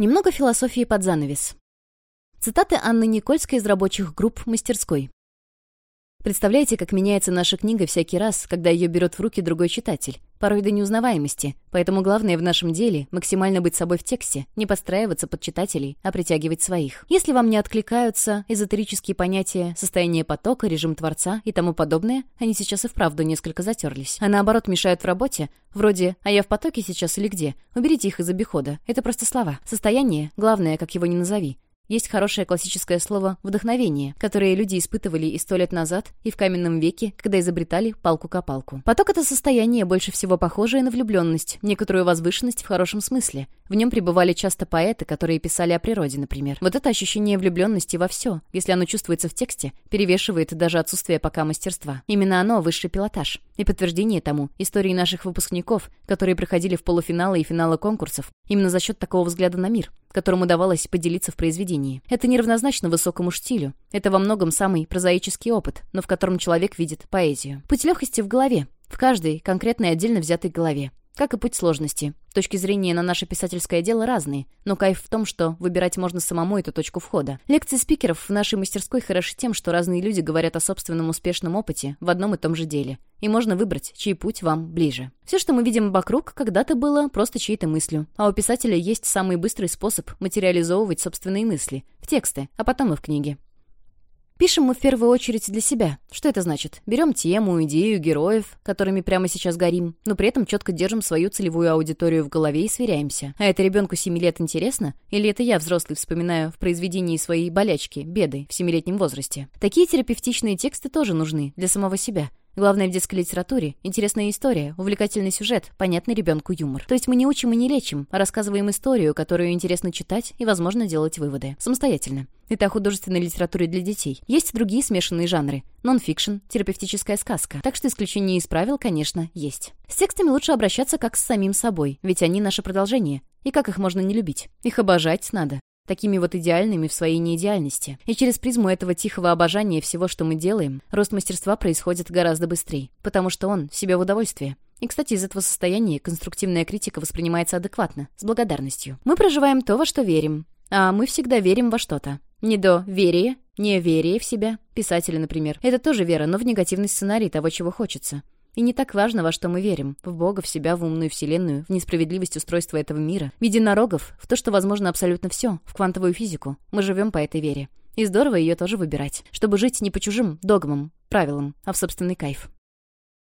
Немного философии под занавес. Цитаты Анны Никольской из рабочих групп мастерской. Представляете, как меняется наша книга всякий раз, когда ее берет в руки другой читатель, порой до неузнаваемости, поэтому главное в нашем деле — максимально быть собой в тексте, не подстраиваться под читателей, а притягивать своих. Если вам не откликаются эзотерические понятия «состояние потока», «режим Творца» и тому подобное, они сейчас и вправду несколько затерлись, а наоборот мешают в работе, вроде «а я в потоке сейчас или где?», уберите их из обихода, это просто слова. Состояние — главное, как его ни назови, есть хорошее классическое слово «вдохновение», которое люди испытывали и сто лет назад, и в каменном веке, когда изобретали палку-копалку. Поток — это состояние, больше всего похожее на влюбленность, некоторую возвышенность в хорошем смысле. В нем пребывали часто поэты, которые писали о природе, например. Вот это ощущение влюбленности во все, если оно чувствуется в тексте, перевешивает даже отсутствие пока мастерства. Именно оно — высший пилотаж. И подтверждение тому — истории наших выпускников, которые проходили в полуфиналы и финалы конкурсов, именно за счет такого взгляда на мир которым удавалось поделиться в произведении. Это неравнозначно высокому штилю. Это во многом самый прозаический опыт, но в котором человек видит поэзию. Путь легкости в голове. В каждой конкретной отдельно взятой голове. Как и путь сложности. Точки зрения на наше писательское дело разные, но кайф в том, что выбирать можно самому эту точку входа. Лекции спикеров в нашей мастерской хороши тем, что разные люди говорят о собственном успешном опыте в одном и том же деле. И можно выбрать, чей путь вам ближе. Все, что мы видим вокруг, когда-то было просто чьей-то мыслью. А у писателя есть самый быстрый способ материализовывать собственные мысли. В тексты, а потом и в книги. Пишем мы в первую очередь для себя. Что это значит? Берем тему, идею, героев, которыми прямо сейчас горим, но при этом четко держим свою целевую аудиторию в голове и сверяемся. А это ребенку 7 лет интересно? Или это я, взрослый, вспоминаю в произведении свои болячки, беды в семилетнем возрасте? Такие терапевтичные тексты тоже нужны для самого себя. Главное в детской литературе — интересная история, увлекательный сюжет, понятный ребенку юмор. То есть мы не учим и не лечим, а рассказываем историю, которую интересно читать и, возможно, делать выводы. Самостоятельно. Это о художественной литературе для детей. Есть другие смешанные жанры. Нон-фикшн, терапевтическая сказка. Так что исключения из правил, конечно, есть. С текстами лучше обращаться как с самим собой, ведь они наше продолжение. И как их можно не любить? Их обожать надо такими вот идеальными в своей неидеальности. И через призму этого тихого обожания всего, что мы делаем, рост мастерства происходит гораздо быстрее, потому что он себе в удовольствие. И, кстати, из этого состояния конструктивная критика воспринимается адекватно, с благодарностью. Мы проживаем то, во что верим. А мы всегда верим во что-то. Не до верия, не верия в себя. Писатели, например. Это тоже вера, но в негативный сценарий того, чего хочется. И не так важно, во что мы верим. В Бога, в себя, в умную вселенную, в несправедливость устройства этого мира. В единорогов, в то, что возможно абсолютно все, в квантовую физику. Мы живем по этой вере. И здорово ее тоже выбирать, чтобы жить не по чужим догмам, правилам, а в собственный кайф.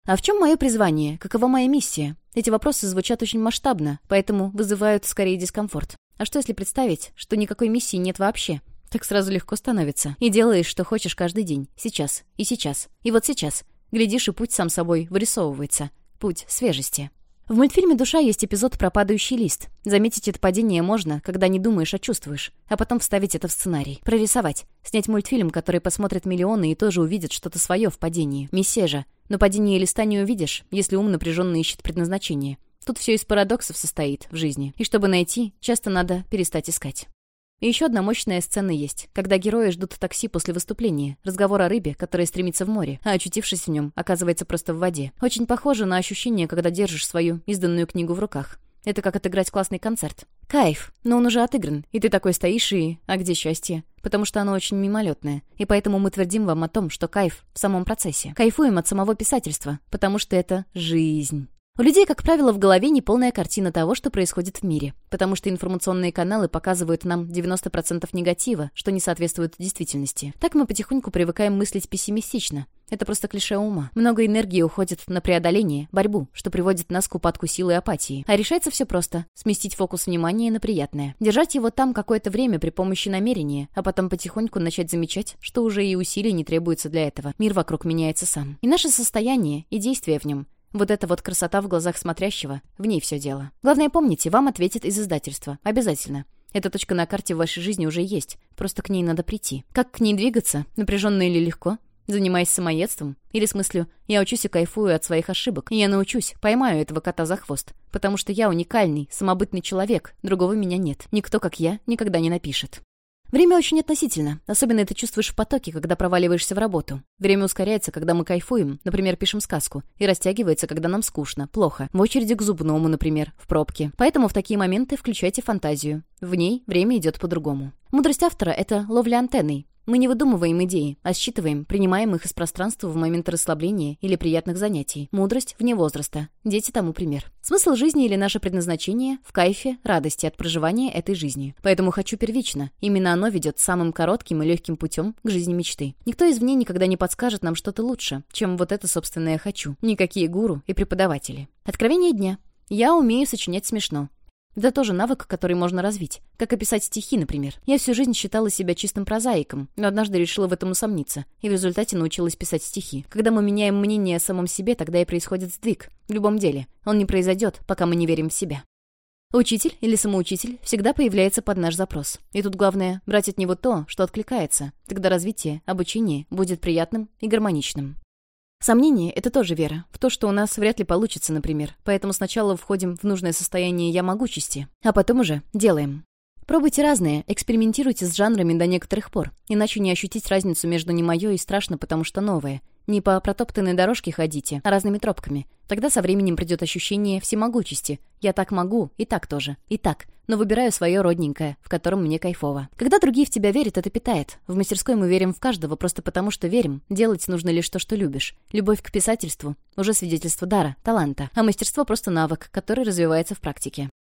А в чем мое призвание? Какова моя миссия? Эти вопросы звучат очень масштабно, поэтому вызывают скорее дискомфорт. А что если представить, что никакой миссии нет вообще? Так сразу легко становится. И делаешь, что хочешь каждый день. Сейчас. И сейчас. И вот сейчас. Глядишь, и путь сам собой вырисовывается. Путь свежести. В мультфильме «Душа» есть эпизод про падающий лист. Заметить это падение можно, когда не думаешь, а чувствуешь. А потом вставить это в сценарий. Прорисовать. Снять мультфильм, который посмотрят миллионы и тоже увидят что-то свое в падении. Миссия же. Но падение листа не увидишь, если ум напряженно ищет предназначение. Тут все из парадоксов состоит в жизни. И чтобы найти, часто надо перестать искать. И еще одна мощная сцена есть, когда герои ждут такси после выступления. Разговор о рыбе, которая стремится в море, а очутившись в нем, оказывается просто в воде. Очень похоже на ощущение, когда держишь свою изданную книгу в руках. Это как отыграть классный концерт. Кайф, но он уже отыгран, и ты такой стоишь и... А где счастье? Потому что оно очень мимолетное. И поэтому мы твердим вам о том, что кайф в самом процессе. Кайфуем от самого писательства, потому что это жизнь. У людей, как правило, в голове неполная картина того, что происходит в мире, потому что информационные каналы показывают нам 90% негатива, что не соответствует действительности. Так мы потихоньку привыкаем мыслить пессимистично. Это просто клише ума. Много энергии уходит на преодоление, борьбу, что приводит нас к упадку силы и апатии. А решается все просто. Сместить фокус внимания на приятное. Держать его там какое-то время при помощи намерения, а потом потихоньку начать замечать, что уже и усилий не требуется для этого. Мир вокруг меняется сам. И наше состояние, и действия в нем вот эта вот красота в глазах смотрящего, в ней все дело. Главное, помните, вам ответит из издательства. Обязательно. Эта точка на карте в вашей жизни уже есть, просто к ней надо прийти. Как к ней двигаться? Напряженно или легко? Занимаясь самоедством? Или с мыслью «я учусь и кайфую от своих ошибок, и я научусь, поймаю этого кота за хвост, потому что я уникальный, самобытный человек, другого меня нет. Никто, как я, никогда не напишет». Время очень относительно. Особенно это чувствуешь в потоке, когда проваливаешься в работу. Время ускоряется, когда мы кайфуем, например, пишем сказку, и растягивается, когда нам скучно, плохо. В очереди к зубному, например, в пробке. Поэтому в такие моменты включайте фантазию. В ней время идет по-другому. Мудрость автора — это ловля антенной, мы не выдумываем идеи, а считываем, принимаем их из пространства в момент расслабления или приятных занятий. Мудрость вне возраста. Дети тому пример. Смысл жизни или наше предназначение в кайфе, радости от проживания этой жизни. Поэтому хочу первично. Именно оно ведет самым коротким и легким путем к жизни мечты. Никто извне никогда не подскажет нам что-то лучше, чем вот это собственное «хочу». Никакие гуру и преподаватели. Откровение дня. Я умею сочинять смешно. Это тоже навык, который можно развить. Как описать стихи, например. Я всю жизнь считала себя чистым прозаиком, но однажды решила в этом усомниться, и в результате научилась писать стихи. Когда мы меняем мнение о самом себе, тогда и происходит сдвиг. В любом деле. Он не произойдет, пока мы не верим в себя. Учитель или самоучитель всегда появляется под наш запрос. И тут главное — брать от него то, что откликается. Тогда развитие, обучение будет приятным и гармоничным. Сомнение — это тоже вера, в то, что у нас вряд ли получится, например. Поэтому сначала входим в нужное состояние «я могучести», а потом уже делаем. Пробуйте разные, экспериментируйте с жанрами до некоторых пор, иначе не ощутить разницу между не мое и страшно, потому что новое. Не по протоптанной дорожке ходите, а разными тропками. Тогда со временем придет ощущение всемогучести. Я так могу, и так тоже, и так. Но выбираю свое родненькое, в котором мне кайфово. Когда другие в тебя верят, это питает. В мастерской мы верим в каждого просто потому, что верим. Делать нужно лишь то, что любишь. Любовь к писательству — уже свидетельство дара, таланта. А мастерство — просто навык, который развивается в практике.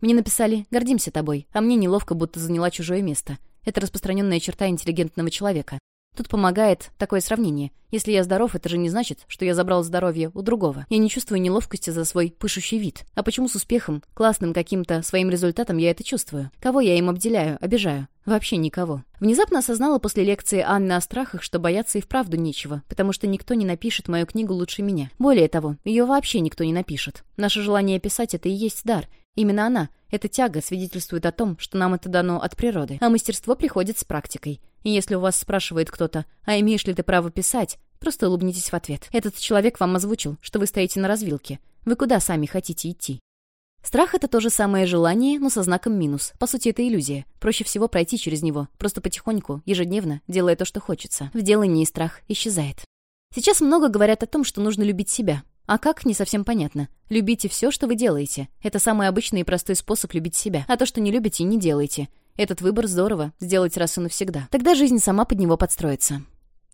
Мне написали «Гордимся тобой», а мне неловко, будто заняла чужое место. Это распространенная черта интеллигентного человека. Тут помогает такое сравнение. Если я здоров, это же не значит, что я забрал здоровье у другого. Я не чувствую неловкости за свой пышущий вид. А почему с успехом, классным каким-то своим результатом я это чувствую? Кого я им обделяю, обижаю? Вообще никого. Внезапно осознала после лекции Анны о страхах, что бояться и вправду нечего, потому что никто не напишет мою книгу лучше меня. Более того, ее вообще никто не напишет. Наше желание писать — это и есть дар, Именно она, эта тяга, свидетельствует о том, что нам это дано от природы, а мастерство приходит с практикой. И если у вас спрашивает кто-то, а имеешь ли ты право писать, просто улыбнитесь в ответ. Этот человек вам озвучил, что вы стоите на развилке. Вы куда сами хотите идти? Страх — это то же самое желание, но со знаком минус. По сути, это иллюзия. Проще всего пройти через него, просто потихоньку, ежедневно, делая то, что хочется. В делании страх исчезает. Сейчас много говорят о том, что нужно любить себя. А как, не совсем понятно. Любите все, что вы делаете. Это самый обычный и простой способ любить себя. А то, что не любите, не делайте. Этот выбор здорово, сделать раз и навсегда. Тогда жизнь сама под него подстроится.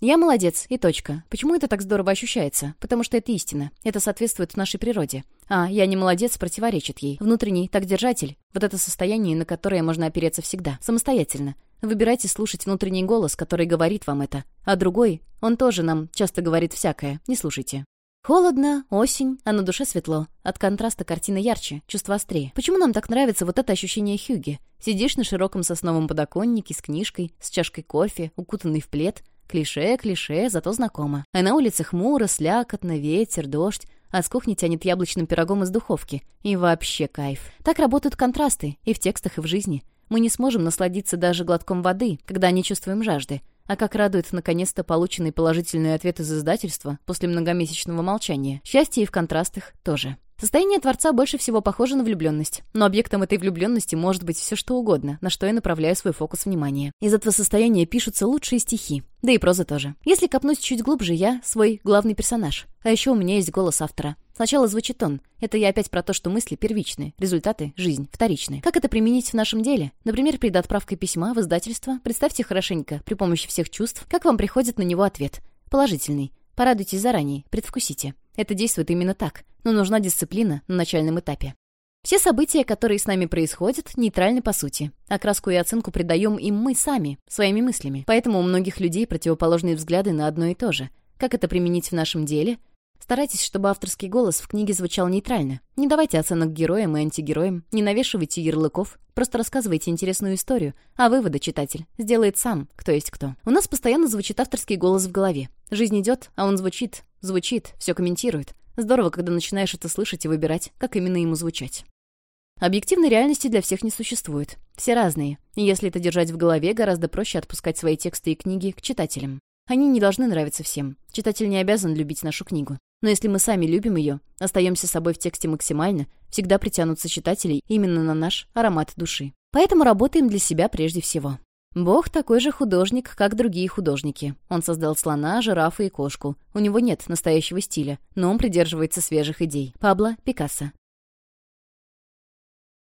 Я молодец, и точка. Почему это так здорово ощущается? Потому что это истина. Это соответствует нашей природе. А я не молодец противоречит ей. Внутренний так держатель. Вот это состояние, на которое можно опереться всегда. Самостоятельно. Выбирайте слушать внутренний голос, который говорит вам это. А другой, он тоже нам часто говорит всякое. Не слушайте. Холодно, осень, а на душе светло. От контраста картина ярче, чувство острее. Почему нам так нравится вот это ощущение хюги? Сидишь на широком сосновом подоконнике с книжкой, с чашкой кофе, укутанный в плед. Клише, клише, зато знакомо. А на улице хмуро, слякотно, ветер, дождь, а с кухни тянет яблочным пирогом из духовки. И вообще кайф. Так работают контрасты и в текстах, и в жизни. Мы не сможем насладиться даже глотком воды, когда не чувствуем жажды. А как радует наконец-то полученный положительный ответ из издательства после многомесячного молчания. Счастье и в контрастах тоже. Состояние Творца больше всего похоже на влюбленность. Но объектом этой влюбленности может быть все что угодно, на что я направляю свой фокус внимания. Из этого состояния пишутся лучшие стихи. Да и проза тоже. Если копнуть чуть глубже, я свой главный персонаж. А еще у меня есть голос автора. Сначала звучит он. Это я опять про то, что мысли первичны, результаты — жизнь, вторичны. Как это применить в нашем деле? Например, перед отправкой письма в издательство представьте хорошенько, при помощи всех чувств, как вам приходит на него ответ. Положительный. Порадуйтесь заранее, предвкусите. Это действует именно так, но нужна дисциплина на начальном этапе. Все события, которые с нами происходят, нейтральны по сути. Окраску и оценку придаем им мы сами, своими мыслями. Поэтому у многих людей противоположные взгляды на одно и то же. Как это применить в нашем деле? Старайтесь, чтобы авторский голос в книге звучал нейтрально. Не давайте оценок героям и антигероям, не навешивайте ярлыков, просто рассказывайте интересную историю, а выводы читатель сделает сам, кто есть кто. У нас постоянно звучит авторский голос в голове. Жизнь идет, а он звучит, звучит, все комментирует. Здорово, когда начинаешь это слышать и выбирать, как именно ему звучать. Объективной реальности для всех не существует. Все разные. И если это держать в голове, гораздо проще отпускать свои тексты и книги к читателям. Они не должны нравиться всем. Читатель не обязан любить нашу книгу. Но если мы сами любим ее, остаемся собой в тексте максимально, всегда притянутся читателей именно на наш аромат души. Поэтому работаем для себя прежде всего. Бог такой же художник, как другие художники. Он создал слона, жирафа и кошку. У него нет настоящего стиля, но он придерживается свежих идей. Пабло Пикассо.